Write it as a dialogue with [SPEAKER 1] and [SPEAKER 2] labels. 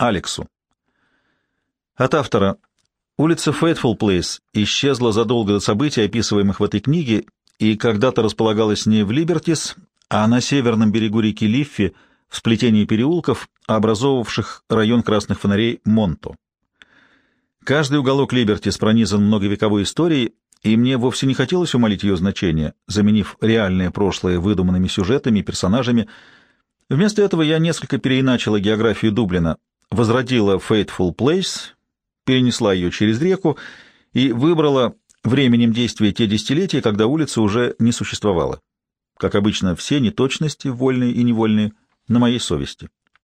[SPEAKER 1] Алексу. От автора. Улица Фейтфул Плейс исчезла задолго до событий, описываемых в этой книге, и когда-то располагалась не в Либертис, а на северном берегу реки Лиффи, в сплетении переулков, образовавших район красных фонарей Монто. Каждый уголок Либертис пронизан многовековой историей, и мне вовсе не хотелось умолить ее значение, заменив реальное прошлое выдуманными сюжетами и персонажами. Вместо этого я несколько переиначила географию Дублина, возродила Fateful Place, перенесла ее через реку и выбрала временем действия те десятилетия, когда улица уже не существовала. Как обычно, все неточности, вольные и невольные, на моей совести.